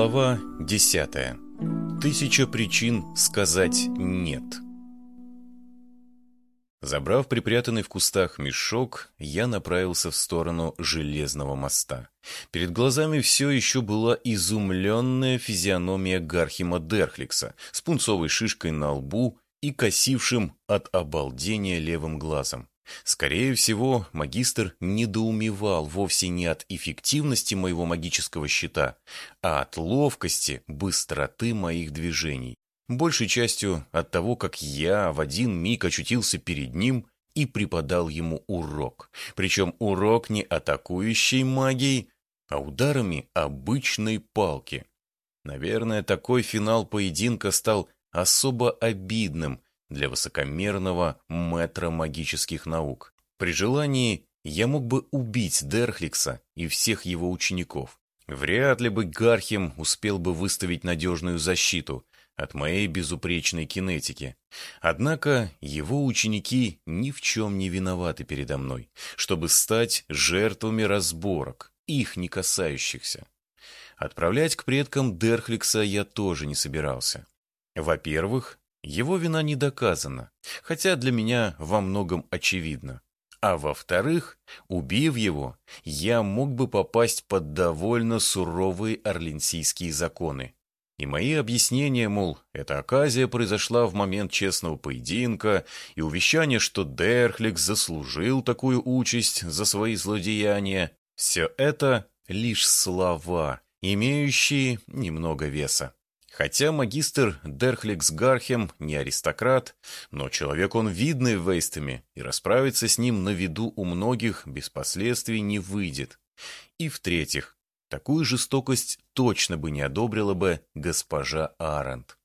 Глава 10. Тысяча причин сказать «нет». Забрав припрятанный в кустах мешок, я направился в сторону Железного моста. Перед глазами все еще была изумленная физиономия Гархима Дерхликса с пунцовой шишкой на лбу и косившим от обалдения левым глазом. Скорее всего, магистр недоумевал вовсе не от эффективности моего магического щита, а от ловкости, быстроты моих движений. Большей частью от того, как я в один миг очутился перед ним и преподал ему урок. Причем урок не атакующей магией, а ударами обычной палки. Наверное, такой финал поединка стал особо обидным для высокомерного мэтра магических наук. При желании я мог бы убить Дерхликса и всех его учеников. Вряд ли бы Гархим успел бы выставить надежную защиту от моей безупречной кинетики. Однако его ученики ни в чем не виноваты передо мной, чтобы стать жертвами разборок, их не касающихся. Отправлять к предкам Дерхликса я тоже не собирался. Во-первых, его вина не доказана, хотя для меня во многом очевидно. А во-вторых, убив его, я мог бы попасть под довольно суровые орленсийские законы. И мои объяснения, мол, эта оказия произошла в момент честного поединка, и увещание, что Дерхлик заслужил такую участь за свои злодеяния, все это лишь слова, имеющие немного веса. Хотя магистр Дерхликс Гархем не аристократ, но человек он видный в Вейстами, и расправиться с ним на виду у многих без последствий не выйдет. И в-третьих, такую жестокость точно бы не одобрила бы госпожа Арент.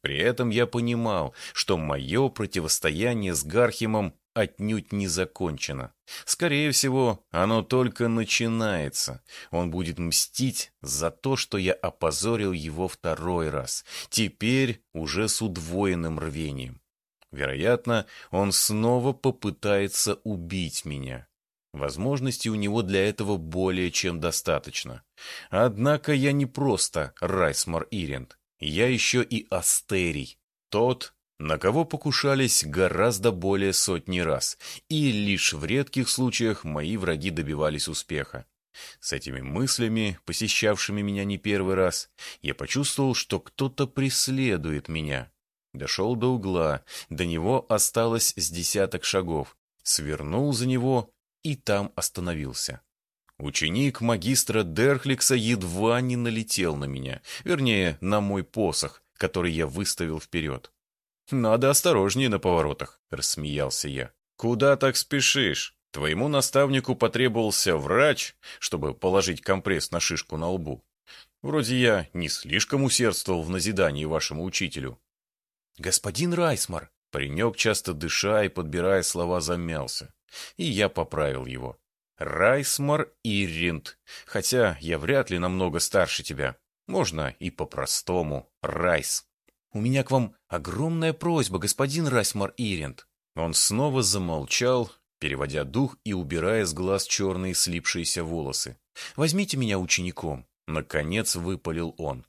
При этом я понимал, что мое противостояние с Гархимом отнюдь не закончено. Скорее всего, оно только начинается. Он будет мстить за то, что я опозорил его второй раз, теперь уже с удвоенным рвением. Вероятно, он снова попытается убить меня. Возможностей у него для этого более чем достаточно. Однако я не просто Райсмар Иринд. Я еще и Астерий. Тот, на кого покушались гораздо более сотни раз, и лишь в редких случаях мои враги добивались успеха. С этими мыслями, посещавшими меня не первый раз, я почувствовал, что кто-то преследует меня. Дошел до угла, до него осталось с десяток шагов, свернул за него и там остановился. Ученик магистра Дерхликса едва не налетел на меня, вернее, на мой посох, который я выставил вперед. «Надо осторожнее на поворотах», — рассмеялся я. «Куда так спешишь? Твоему наставнику потребовался врач, чтобы положить компресс на шишку на лбу. Вроде я не слишком усердствовал в назидании вашему учителю». «Господин Райсмар», — паренек, часто дыша и подбирая слова, замялся. И я поправил его. «Райсмар Ирринд, хотя я вряд ли намного старше тебя. Можно и по-простому. Райс». «У меня к вам огромная просьба, господин Расмар Иринд». Он снова замолчал, переводя дух и убирая с глаз черные слипшиеся волосы. «Возьмите меня учеником», — наконец выпалил он.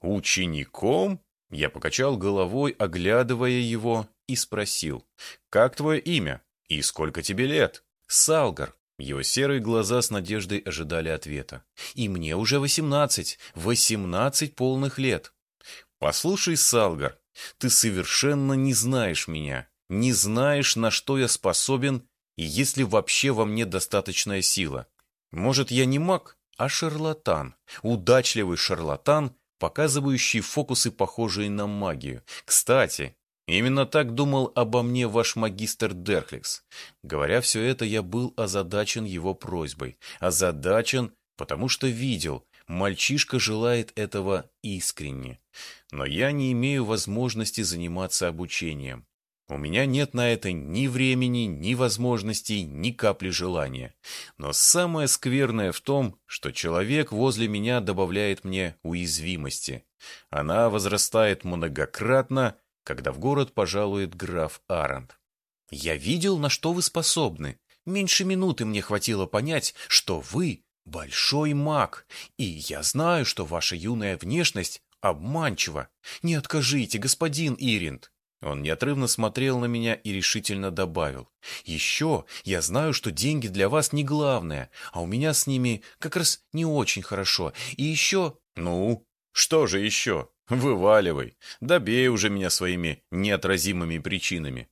«Учеником?» Я покачал головой, оглядывая его, и спросил. «Как твое имя? И сколько тебе лет?» «Салгар». Его серые глаза с надеждой ожидали ответа. «И мне уже восемнадцать. Восемнадцать полных лет». «Послушай, Салгар, ты совершенно не знаешь меня, не знаешь, на что я способен и есть ли вообще во мне достаточная сила. Может, я не маг, а шарлатан, удачливый шарлатан, показывающий фокусы, похожие на магию. Кстати, именно так думал обо мне ваш магистр Дерхликс. Говоря все это, я был озадачен его просьбой. Озадачен, потому что видел, Мальчишка желает этого искренне. Но я не имею возможности заниматься обучением. У меня нет на это ни времени, ни возможностей, ни капли желания. Но самое скверное в том, что человек возле меня добавляет мне уязвимости. Она возрастает многократно, когда в город пожалует граф Арент. «Я видел, на что вы способны. Меньше минуты мне хватило понять, что вы большой маг, и я знаю, что ваша юная внешность обманчива. Не откажите, господин Иринд. Он неотрывно смотрел на меня и решительно добавил. «Еще я знаю, что деньги для вас не главное, а у меня с ними как раз не очень хорошо. И еще...» «Ну, что же еще? Вываливай. Добей уже меня своими неотразимыми причинами».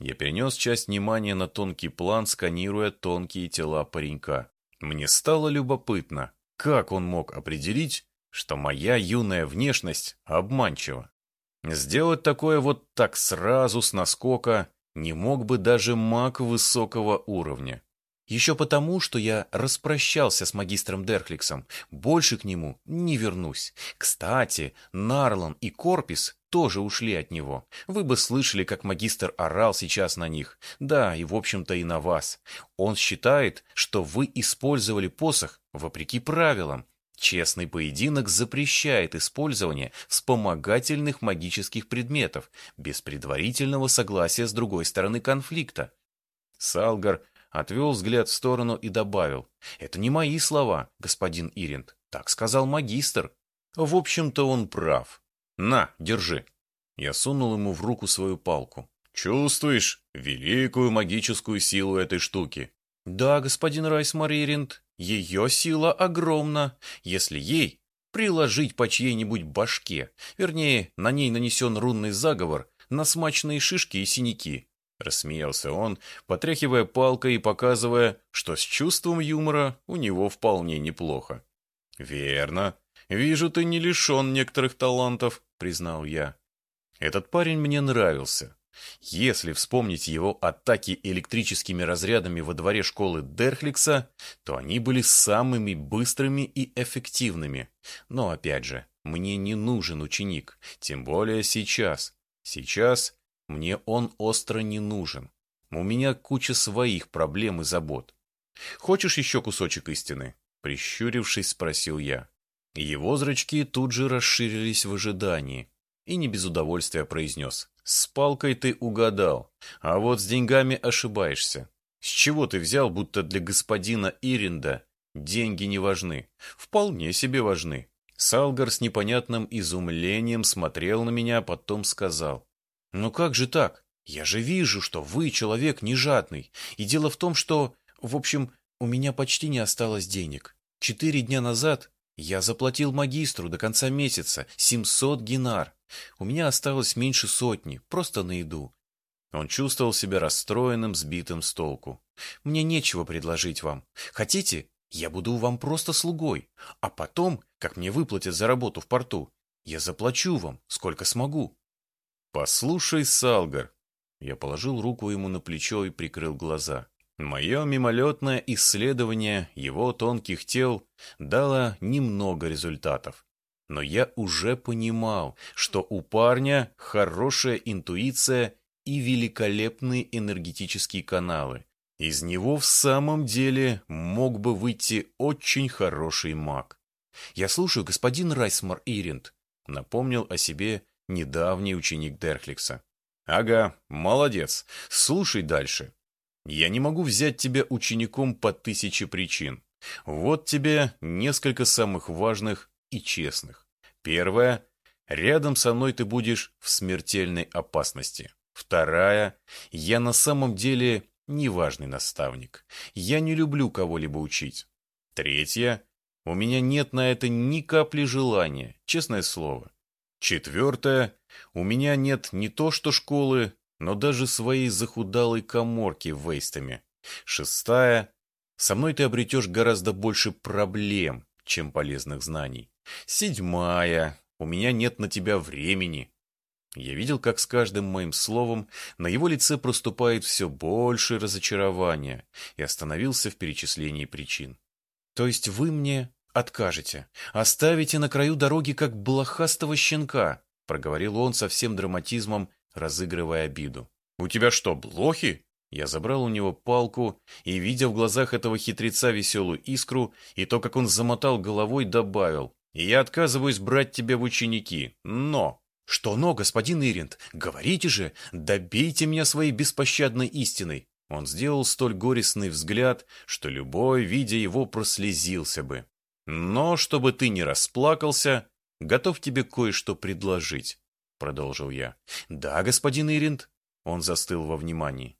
Я перенес часть внимания на тонкий план, сканируя тонкие тела паренька. Мне стало любопытно, как он мог определить, что моя юная внешность обманчива. Сделать такое вот так сразу, с наскока, не мог бы даже маг высокого уровня. Еще потому, что я распрощался с магистром Дерхликсом, больше к нему не вернусь. Кстати, Нарлан и Корпис тоже ушли от него. Вы бы слышали, как магистр орал сейчас на них. Да, и в общем-то и на вас. Он считает, что вы использовали посох вопреки правилам, Честный поединок запрещает использование вспомогательных магических предметов без предварительного согласия с другой стороны конфликта. Салгар отвел взгляд в сторону и добавил. «Это не мои слова, господин Иринд. Так сказал магистр». В общем-то, он прав. «На, держи». Я сунул ему в руку свою палку. «Чувствуешь великую магическую силу этой штуки?» «Да, господин Райсмар Иринд, ее сила огромна, если ей приложить по чьей-нибудь башке, вернее, на ней нанесен рунный заговор на смачные шишки и синяки. Рассмеялся он, потряхивая палкой и показывая, что с чувством юмора у него вполне неплохо. «Верно. Вижу, ты не лишен некоторых талантов», — признал я. Этот парень мне нравился. Если вспомнить его атаки электрическими разрядами во дворе школы Дерхликса, то они были самыми быстрыми и эффективными. Но опять же, мне не нужен ученик, тем более сейчас. Сейчас мне он остро не нужен. У меня куча своих проблем и забот. Хочешь еще кусочек истины? Прищурившись, спросил я. Его зрачки тут же расширились в ожидании и не без удовольствия произнес. С палкой ты угадал, а вот с деньгами ошибаешься. С чего ты взял, будто для господина Иринда деньги не важны? Вполне себе важны. Салгар с непонятным изумлением смотрел на меня, потом сказал. «Ну как же так? Я же вижу, что вы человек не жадный. И дело в том, что, в общем, у меня почти не осталось денег. Четыре дня назад я заплатил магистру до конца месяца 700 гинар. У меня осталось меньше сотни, просто на еду. Он чувствовал себя расстроенным, сбитым с толку. Мне нечего предложить вам. Хотите, я буду вам просто слугой, а потом, как мне выплатят за работу в порту, я заплачу вам, сколько смогу. Послушай, Салгар. Я положил руку ему на плечо и прикрыл глаза. Мое мимолетное исследование его тонких тел дало немного результатов. Но я уже понимал, что у парня хорошая интуиция и великолепные энергетические каналы. Из него в самом деле мог бы выйти очень хороший маг. «Я слушаю, господин Райсмар Иринд», — напомнил о себе недавний ученик Дерхликса. «Ага, молодец. Слушай дальше. Я не могу взять тебя учеником по тысяче причин. Вот тебе несколько самых важных и честных. Первая – рядом со мной ты будешь в смертельной опасности. Вторая – я на самом деле неважный наставник. Я не люблю кого-либо учить. Третья – у меня нет на это ни капли желания, честное слово. Четвертое – у меня нет не то что школы, но даже своей захудалой коморки Вейстами. Шестая – со мной ты обретешь гораздо больше проблем, чем полезных знаний. Седьмая. У меня нет на тебя времени. Я видел, как с каждым моим словом на его лице проступает все больше разочарования и остановился в перечислении причин. То есть вы мне откажете, оставите на краю дороги как блохастого щенка, проговорил он со всем драматизмом, разыгрывая обиду. У тебя что, блохи? Я забрал у него палку и, видя в глазах этого хитреца веселую искру, и то, как он замотал головой, добавил. «Я отказываюсь брать тебя в ученики, но...» «Что но, господин Иринд? Говорите же, добейте меня своей беспощадной истиной!» Он сделал столь горестный взгляд, что любой, видя его, прослезился бы. Но, чтобы ты не расплакался, готов тебе кое-что предложить, — продолжил я. Да, господин Иринд. Он застыл во внимании.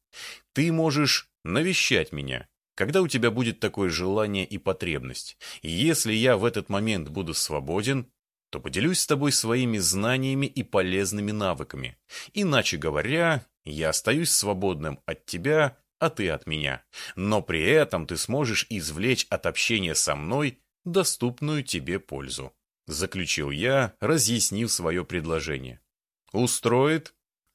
Ты можешь навещать меня, когда у тебя будет такое желание и потребность. И если я в этот момент буду свободен, то поделюсь с тобой своими знаниями и полезными навыками. Иначе говоря, я остаюсь свободным от тебя, а ты от меня. Но при этом ты сможешь извлечь от общения со мной доступную тебе пользу. Заключил я, разъяснив свое предложение. Устроит?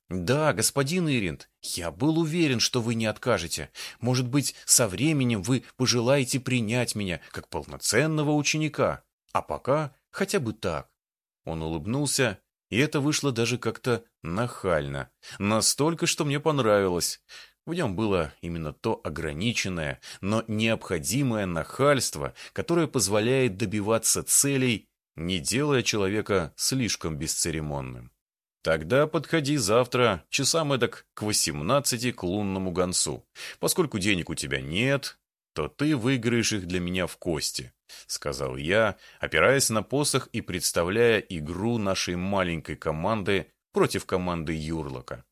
Да, господин Иринд, я был уверен, что вы не откажете. Может быть, со временем вы пожелаете принять меня как полноценного ученика. А пока хотя бы так. Он улыбнулся и это вышло даже как-то нахально. Настолько, что мне понравилось. В нем было именно то ограниченное, но необходимое нахальство, которое позволяет добиваться целей, не делая человека слишком бесцеремонным. Тогда подходи завтра, часам эдак к восемнадцати к лунному гонцу. Поскольку денег у тебя нет, то ты выиграешь их для меня в кости. — сказал я, опираясь на посох и представляя игру нашей маленькой команды против команды Юрлока.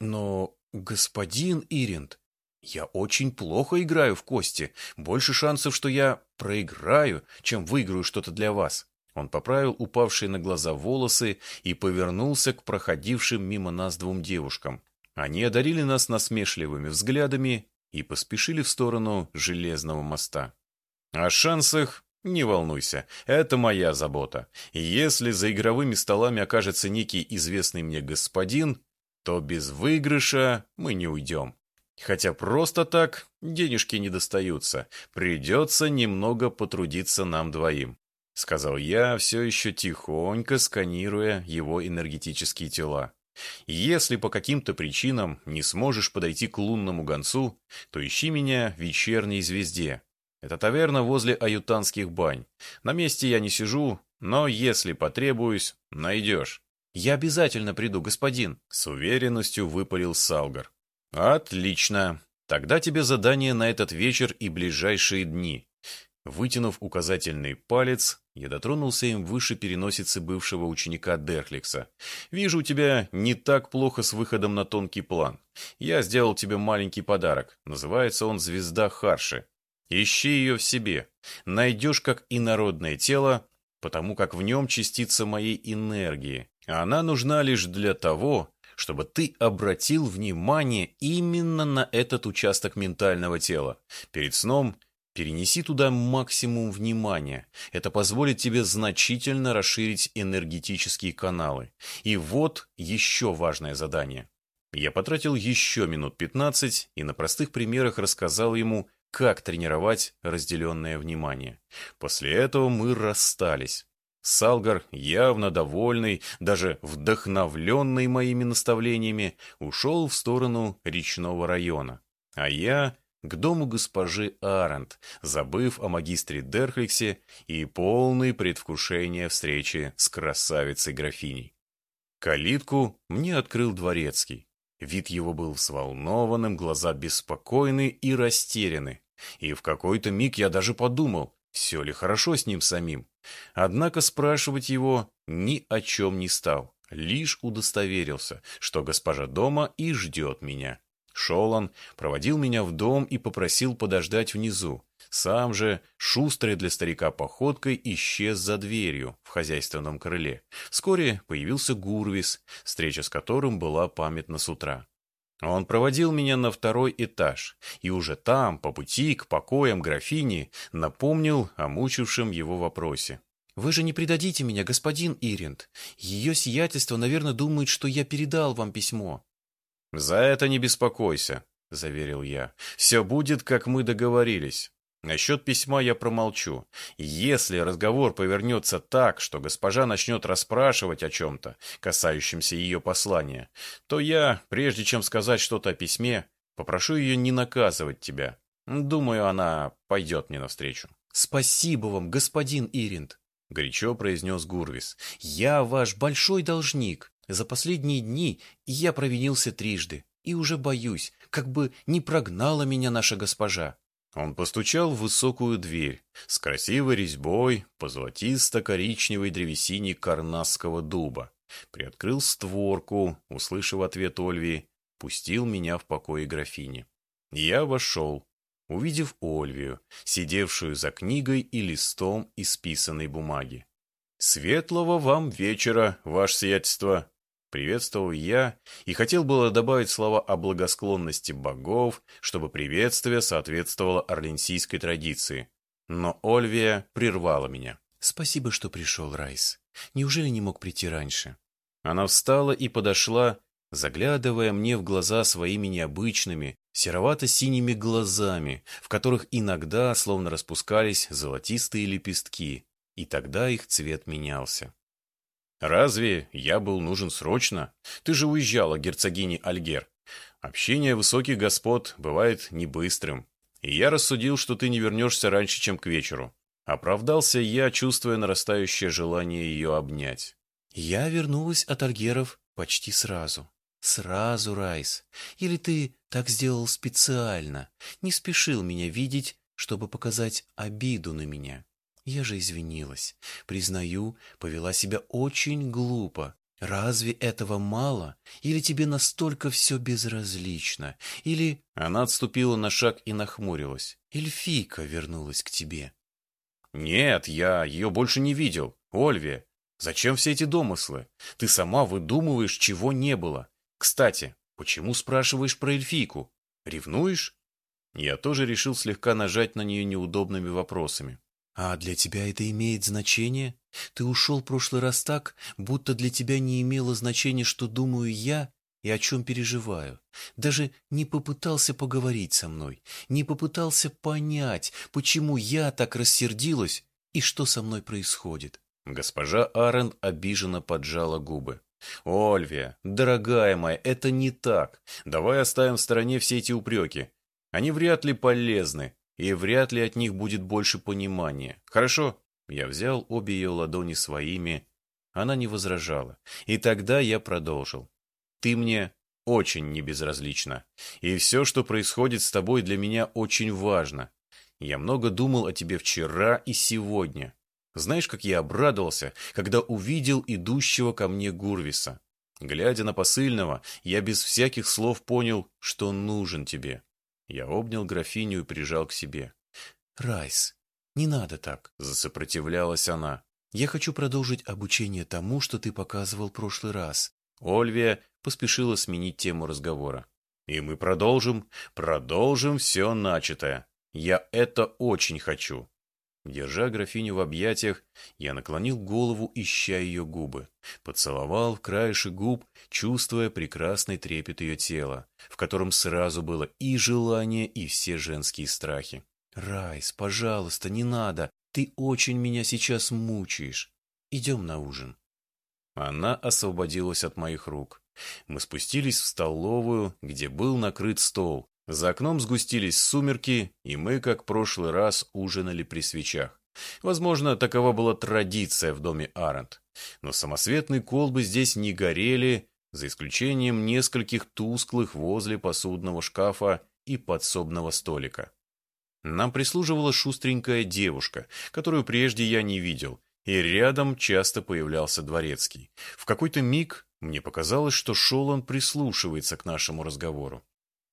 «Но, господин Иринд, я очень плохо играю в кости. Больше шансов, что я проиграю, чем выиграю что-то для вас». Он поправил упавшие на глаза волосы и повернулся к проходившим мимо нас двум девушкам. Они одарили нас насмешливыми взглядами и поспешили в сторону железного моста. О шансах не волнуйся, это моя забота. Если за игровыми столами окажется некий известный мне господин, то без выигрыша мы не уйдем. Хотя просто так денежки не достаются. Придется немного потрудиться нам двоим. — сказал я, все еще тихонько сканируя его энергетические тела. «Если по каким-то причинам не сможешь подойти к лунному гонцу, то ищи меня в вечерней звезде. Это таверна возле аютанских бань. На месте я не сижу, но если потребуюсь, найдешь. Я обязательно приду, господин, с уверенностью выпалил Салгар. Отлично. Тогда тебе задание на этот вечер и ближайшие дни. Вытянув указательный палец, я дотронулся им выше переносицы бывшего ученика Дерхликса. «Вижу, у тебя не так плохо с выходом на тонкий план. Я сделал тебе маленький подарок. Называется он «Звезда Харши». Ищи ее в себе. Найдешь как инородное тело, потому как в нем частица моей энергии. Она нужна лишь для того, чтобы ты обратил внимание именно на этот участок ментального тела. Перед сном перенеси туда максимум внимания. Это позволит тебе значительно расширить энергетические каналы. И вот еще важное задание. Я потратил еще минут 15 и на простых примерах рассказал ему, как тренировать разделенное внимание. После этого мы расстались. Салгар, явно довольный, даже вдохновленный моими наставлениями, ушел в сторону речного района. А я к дому госпожи Арент, забыв о магистре Дерхликсе и полный предвкушения встречи с красавицей-графиней. Калитку мне открыл дворецкий. Вид его был взволнованным, глаза беспокойны и растеряны. И в какой-то миг я даже подумал, все ли хорошо с ним самим. Однако спрашивать его ни о чем не стал, лишь удостоверился, что госпожа дома и ждет меня. Шел проводил меня в дом и попросил подождать внизу. Сам же, шустрый для старика походкой, исчез за дверью в хозяйственном крыле. Вскоре появился Гурвис, встреча с которым была памятна с утра. Он проводил меня на второй этаж, и уже там, по пути к покоям графини, напомнил о мучившем его вопросе. «Вы же не предадите меня, господин Иринд. Ее сиятельство, наверное, думает, что я передал вам письмо». «За это не беспокойся», — заверил я. «Все будет, как мы договорились. Насчет письма я промолчу. Если разговор повернется так, что госпожа начнет расспрашивать о чем-то, касающемся ее послания, то я, прежде чем сказать что-то о письме, попрошу ее не наказывать тебя. Думаю, она пойдет мне навстречу. «Спасибо вам, господин Иринд», — горячо произнес Гурвис. «Я ваш большой должник. За последние дни я провинился трижды и уже боюсь, как бы не прогнала меня наша госпожа. Он постучал в высокую дверь с красивой резьбой по золотисто-коричневой древесине карнасского дуба. Приоткрыл створку, услышав ответ Ольви, пустил меня в покое графини. Я вошел, увидев Ольвию, сидевшую за книгой и листом исписанной бумаги. «Светлого вам вечера, ваше сиятельство!» Приветствовал я и хотел было добавить слова о благосклонности богов, чтобы приветствие соответствовало орленсийской традиции. Но Ольвия прервала меня. «Спасибо, что пришел, Райс. Неужели не мог прийти раньше?» Она встала и подошла, заглядывая мне в глаза своими необычными, серовато-синими глазами, в которых иногда словно распускались золотистые лепестки, и тогда их цвет менялся. «Разве я был нужен срочно? Ты же уезжала, герцогини Альгер. Общение высоких господ бывает не быстрым, и я рассудил, что ты не вернешься раньше, чем к вечеру. Оправдался я, чувствуя нарастающее желание ее обнять. Я вернулась от Альгеров почти сразу. Сразу, Райс. Или ты так сделал специально, не спешил меня видеть, чтобы показать обиду на меня. Я же извинилась. Признаю, повела себя очень глупо. Разве этого мало? Или тебе настолько все безразлично? Или... Она отступила на шаг и нахмурилась. Эльфийка вернулась к тебе. Нет, я ее больше не видел. Ольвия, зачем все эти домыслы? Ты сама выдумываешь, чего не было. Кстати, почему спрашиваешь про эльфийку? Ревнуешь? Я тоже решил слегка нажать на нее неудобными вопросами. А для тебя это имеет значение? Ты ушел в прошлый раз так, будто для тебя не имело значения, что думаю я и о чем переживаю. Даже не попытался поговорить со мной, не попытался понять, почему я так рассердилась и что со мной происходит. Госпожа Арен обиженно поджала губы. «Ольвия, дорогая моя, это не так. Давай оставим в стороне все эти упреки. Они вряд ли полезны, и вряд ли от них будет больше понимания. Хорошо?» Я взял обе ее ладони своими. Она не возражала. И тогда я продолжил. «Ты мне очень небезразлична. И все, что происходит с тобой, для меня очень важно. Я много думал о тебе вчера и сегодня. Знаешь, как я обрадовался, когда увидел идущего ко мне Гурвиса. Глядя на посыльного, я без всяких слов понял, что нужен тебе. Я обнял графиню и прижал к себе. «Райс, не надо так», — засопротивлялась она. «Я хочу продолжить обучение тому, что ты показывал в прошлый раз». Ольвия поспешила сменить тему разговора. «И мы продолжим, продолжим все начатое. Я это очень хочу. Держа графиню в объятиях, я наклонил голову, ища ее губы. Поцеловал в краешек губ, чувствуя прекрасный трепет ее тела, в котором сразу было и желание, и все женские страхи. «Райс, пожалуйста, не надо. Ты очень меня сейчас мучаешь. Идем на ужин». Она освободилась от моих рук. Мы спустились в столовую, где был накрыт стол, за окном сгустились сумерки, и мы, как прошлый раз, ужинали при свечах. Возможно, такова была традиция в доме Арент. Но самосветные колбы здесь не горели, за исключением нескольких тусклых возле посудного шкафа и подсобного столика. Нам прислуживала шустренькая девушка, которую прежде я не видел, и рядом часто появлялся дворецкий. В какой-то миг мне показалось, что Шолан прислушивается к нашему разговору.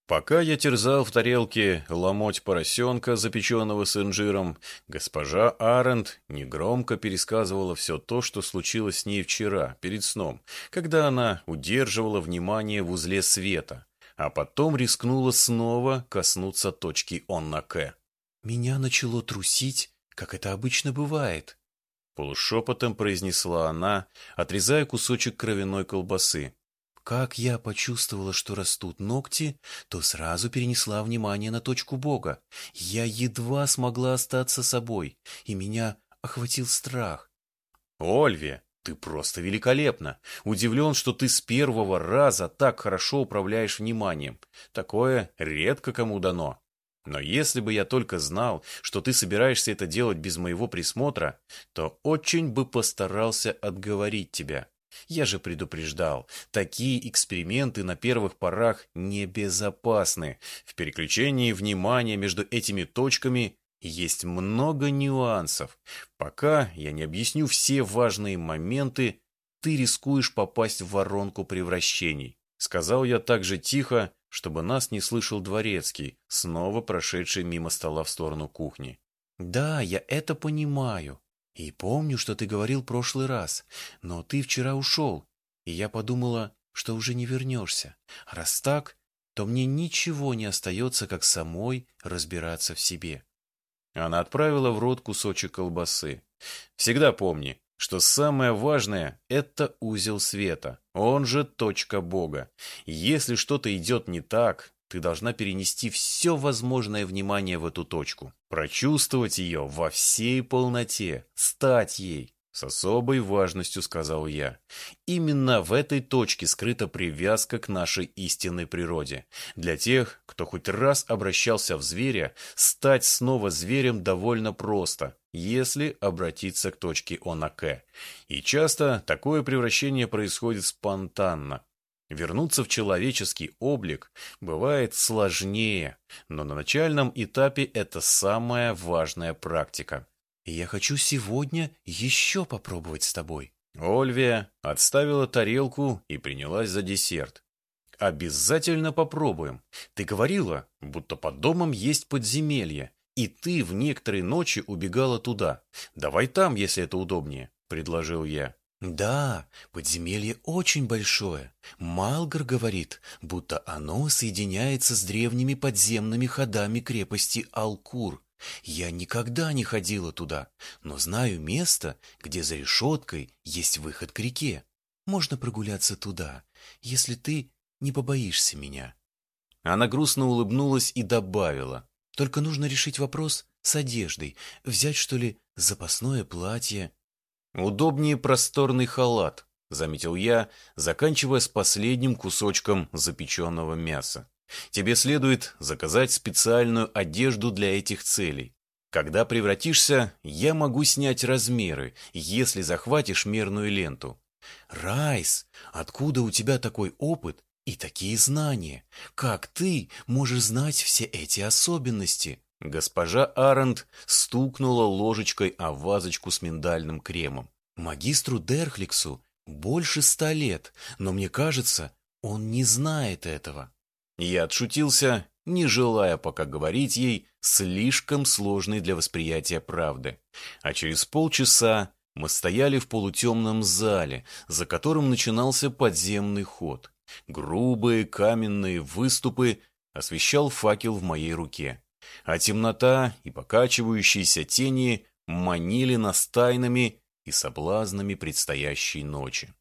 Пока я терзал в тарелке ломоть поросенка, запеченного с инжиром, госпожа Арент негромко пересказывала все то, что случилось с ней вчера, перед сном, когда она удерживала внимание в узле света, а потом рискнула снова коснуться точки «он на К». «Меня начало трусить, как это обычно бывает», — полушепотом произнесла она, отрезая кусочек кровяной колбасы. Как я почувствовала, что растут ногти, то сразу перенесла внимание на точку Бога. Я едва смогла остаться собой, и меня охватил страх. «Ольвия, ты просто великолепна! Удивлен, что ты с первого раза так хорошо управляешь вниманием. Такое редко кому дано. Но если бы я только знал, что ты собираешься это делать без моего присмотра, то очень бы постарался отговорить тебя. Я же предупреждал, такие эксперименты на первых порах небезопасны. В переключении внимания между этими точками есть много нюансов. Пока я не объясню все важные моменты, ты рискуешь попасть в воронку превращений. Сказал я так же тихо, чтобы нас не слышал дворецкий, снова прошедший мимо стола в сторону кухни. «Да, я это понимаю. И помню, что ты говорил прошлый раз, но ты вчера ушел, и я подумала, что уже не вернешься. раз так, то мне ничего не остается, как самой разбираться в себе». Она отправила в рот кусочек колбасы. «Всегда помни, что самое важное – это узел света, он же точка Бога. Если что-то идет не так, ты должна перенести все возможное внимание в эту точку, прочувствовать ее во всей полноте, стать ей. С особой важностью сказал я. Именно в этой точке скрыта привязка к нашей истинной природе. Для тех, кто хоть раз обращался в зверя, стать снова зверем довольно просто, если обратиться к точке Онаке. И часто такое превращение происходит спонтанно. Вернуться в человеческий облик бывает сложнее, но на начальном этапе это самая важная практика. И я хочу сегодня еще попробовать с тобой. Ольвия отставила тарелку и принялась за десерт. Обязательно попробуем. Ты говорила, будто под домом есть подземелье, и ты в некоторые ночи убегала туда. Давай там, если это удобнее, предложил я. Да, подземелье очень большое. Малгар говорит, будто оно соединяется с древними подземными ходами крепости Алкур. Я никогда не ходила туда, но знаю место, где за решеткой есть выход к реке. Можно прогуляться туда, если ты не побоишься меня». Она грустно улыбнулась и добавила. «Только нужно решить вопрос с одеждой. Взять, что ли, запасное платье?» «Удобнее просторный халат», — заметил я, заканчивая с последним кусочком запеченного мяса. Тебе следует заказать специальную одежду для этих целей. Когда превратишься, я могу снять размеры, если захватишь мерную ленту. Райс, откуда у тебя такой опыт и такие знания? Как ты можешь знать все эти особенности? Госпожа Арент стукнула ложечкой о вазочку с миндальным кремом. Магистру Дерхликсу больше ста лет, но мне кажется, он не знает этого. Я отшутился, не желая пока говорить ей слишком сложной для восприятия правды. А через полчаса мы стояли в полутемном зале, за которым начинался подземный ход. Грубые каменные выступы освещал факел в моей руке, а темнота и покачивающиеся тени манили нас тайнами и соблазнами предстоящей ночи.